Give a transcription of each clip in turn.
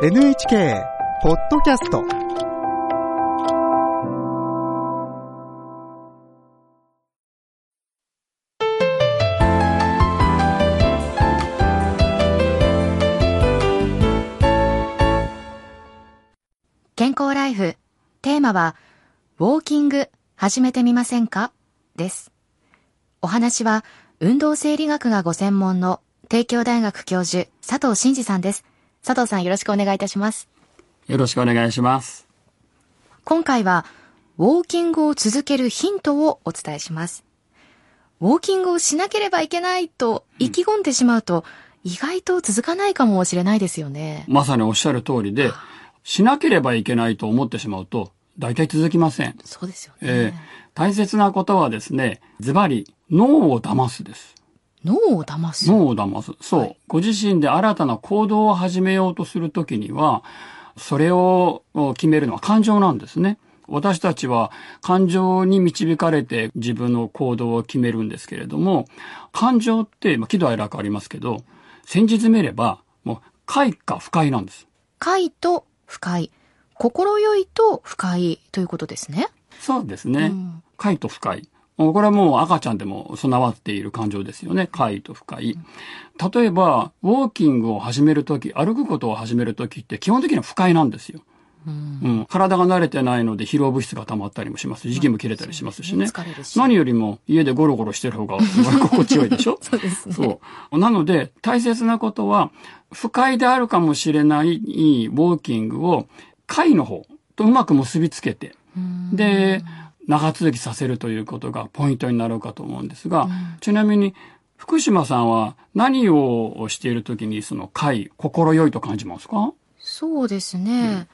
NHK ポッドキャスト健康ライフ。テーマは、ウォーキング始めてみませんか？です。お話は、運動生理学がご専門の帝京大学教授、佐藤真二さんです。佐藤さんよろしくお願いいたします。よろしくお願いします。今回は、ウォーキングを続けるヒントをお伝えします。ウォーキングをしなければいけないと意気込んでしまうと、意外と続かないかもしれないですよね。まさにおっしゃる通りで、しなければいけないと思ってしまうと、大体続きません。そうですよね。えー大切なことはですね、ズバリ、脳を騙すです。脳を騙す。脳を騙す。そう。はいご自身で新たな行動を始めようとするときには、それを決めるのは感情なんですね。私たちは感情に導かれて自分の行動を決めるんですけれども、感情って、まあ、喜怒哀楽ありますけど、先日詰めれば、もう、快か不快なんです。快と不快。心よいと不快ということですね。そうですね。うん快と不快。これはもう赤ちゃんでも備わっている感情ですよね。快と不快。例えば、ウォーキングを始めるとき、歩くことを始めるときって基本的には不快なんですよ。うんうん。体が慣れてないので疲労物質が溜まったりもします。時期も切れたりしますしね。疲れるし。何よりも家でゴロゴロしてる方が心地よいでしょ？そうですね。そう。なので、大切なことは、不快であるかもしれないウォーキングを快の方とうまく結びつけて、うんで、長続きさせるということがポイントになるかと思うんですが、うんちなみに、福島さんは何をしているときにその快、心よいと感じますか？そうですね。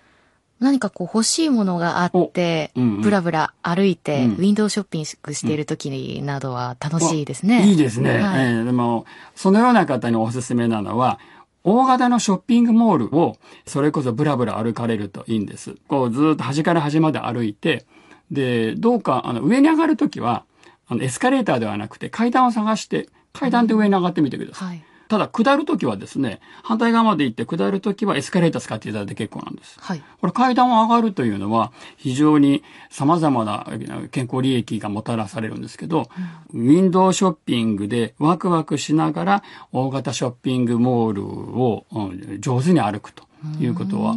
何かこう欲しいものがあって、おうんうんブラブラ歩いて、うんウィンドウショッピングしている時などは楽しいですね。いいですね。はいえーでも、そのような方におすすめなのは、大型のショッピングモールを、それこそブラブラ歩かれるといいんです。こう、ずっと端から端まで歩いて、で、どうか、あの、上に上がるときは、あの、エスカレーターではなくて階段を探して、階段で上に上がってみてください。はい。ただ、下るときはですね、反対側まで行って下るときはエスカレーター使っていただいて結構なんです。はい。これ階段を上がるというのは非常に様々なえ健康利益がもたらされるんですけど、ウィンドウショッピングでワクワクしながら大型ショッピングモールをうん上手に歩くということは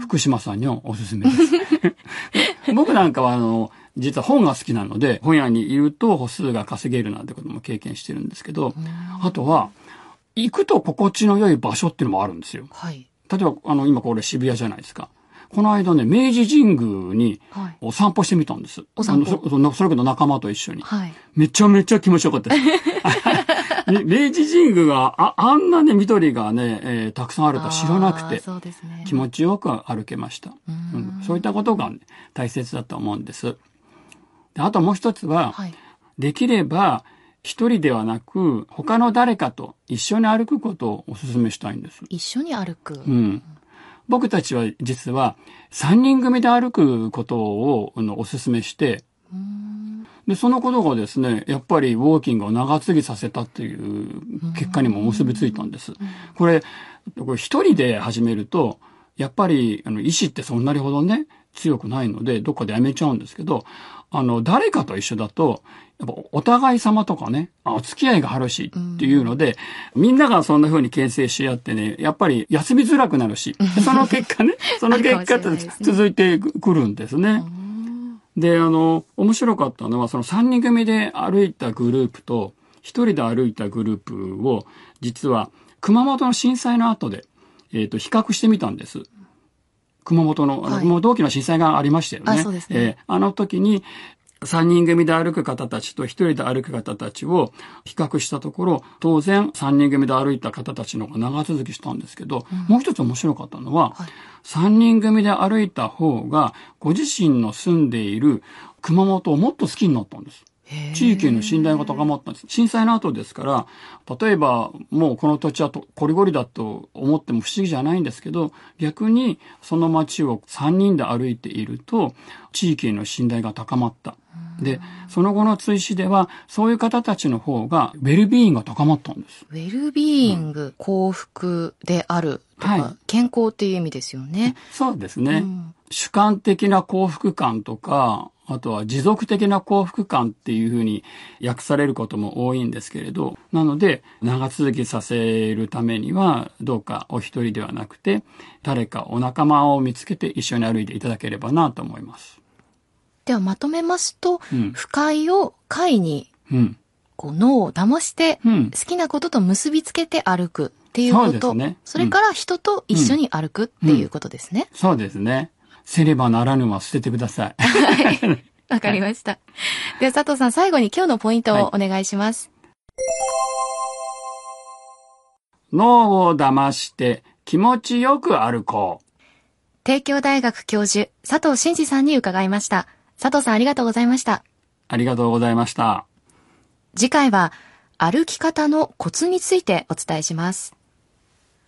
福島さんにはおすすめです。僕なんかはあの、実は本が好きなので、本屋にいると歩数が稼げるなんてことも経験してるんですけど、あとは、行くと心地の良い場所っていうのもあるんですよ。はい。例えば、あの、今これ渋谷じゃないですか。この間ね、明治神宮にはい。お散歩してみたんです。お散歩あのそそのそれこそ仲間と一緒に。はい。めちゃめちゃ気持ちよかったです。み明治神宮があ、あんなね、緑がね、えーたくさんあるとは知らなくて、ね。気持ちよく歩けました。うんそういったことが、ね、大切だと思うんです。であともう一つは、はい。できれば、一人ではなく、他の誰かと一緒に歩くことをお勧めしたいんです。一緒に歩く？うん。僕たちは実は3人組で歩くことをお勧めして、うんで、そのことがですね、やっぱりウォーキングを長続きさせたっていう結果にも結びついたんです。これ、これ一人で始めると、やっぱりあの意志ってそんなにほどね、強くないので、どっかでやめちゃうんですけど、あの、誰かと一緒だと、やっぱお互い様とかね、あお付き合いがあるしっていうので、みんながそんな風に牽制し合ってね、やっぱり休みづらくなるし、その結果ね、その結果ってあるかもしれないですね続いてくるんですね。で、あの、面白かったのは、その3人組で歩いたグループと、1人で歩いたグループを、実は、熊本の震災の後で、えっ、と、比較してみたんです。熊本の、あの、はい熊本大きな震災がありましたよね。あねえーあの時に、3人組で歩く方たちと1人で歩く方たちを比較したところ、当然3人組で歩いた方たちの方が長続きしたんですけど、もう一つ面白かったのは、はい3人組で歩いた方が、ご自身の住んでいる熊本をもっと好きになったんです。地域への信頼が高まったんです。震災の後ですから、例えばもうこの土地はとこりごりだと思っても不思議じゃないんですけど、逆にその街を3人で歩いていると、地域への信頼が高まった。で、その後の追試では、そういう方たちの方が、ウェルビーイングが高まったんです。ウェルビーイング、幸福であるとか、はい健康っていう意味ですよね。そうですね。うん主観的な幸福感とか、あとは持続的な幸福感っていうふうに訳されることも多いんですけれど、なので長続きさせるためにはどうかお一人ではなくて、誰かお仲間を見つけて一緒に歩いていただければなと思います。ではまとめますと、うん不快を快にうん。こう脳を騙して、うん好きなことと結びつけて歩くっていうこと。そねそれから人と一緒に歩くっていうことですね。そうですね。せればならぬは捨ててください。わかりました。では佐藤さん最後に今日のポイントをお願いします。脳を騙して気持ちよく歩こう。帝京大学教授佐藤真二さんに伺いました。佐藤さんありがとうございました。ありがとうございました。次回は歩き方のコツについてお伝えします。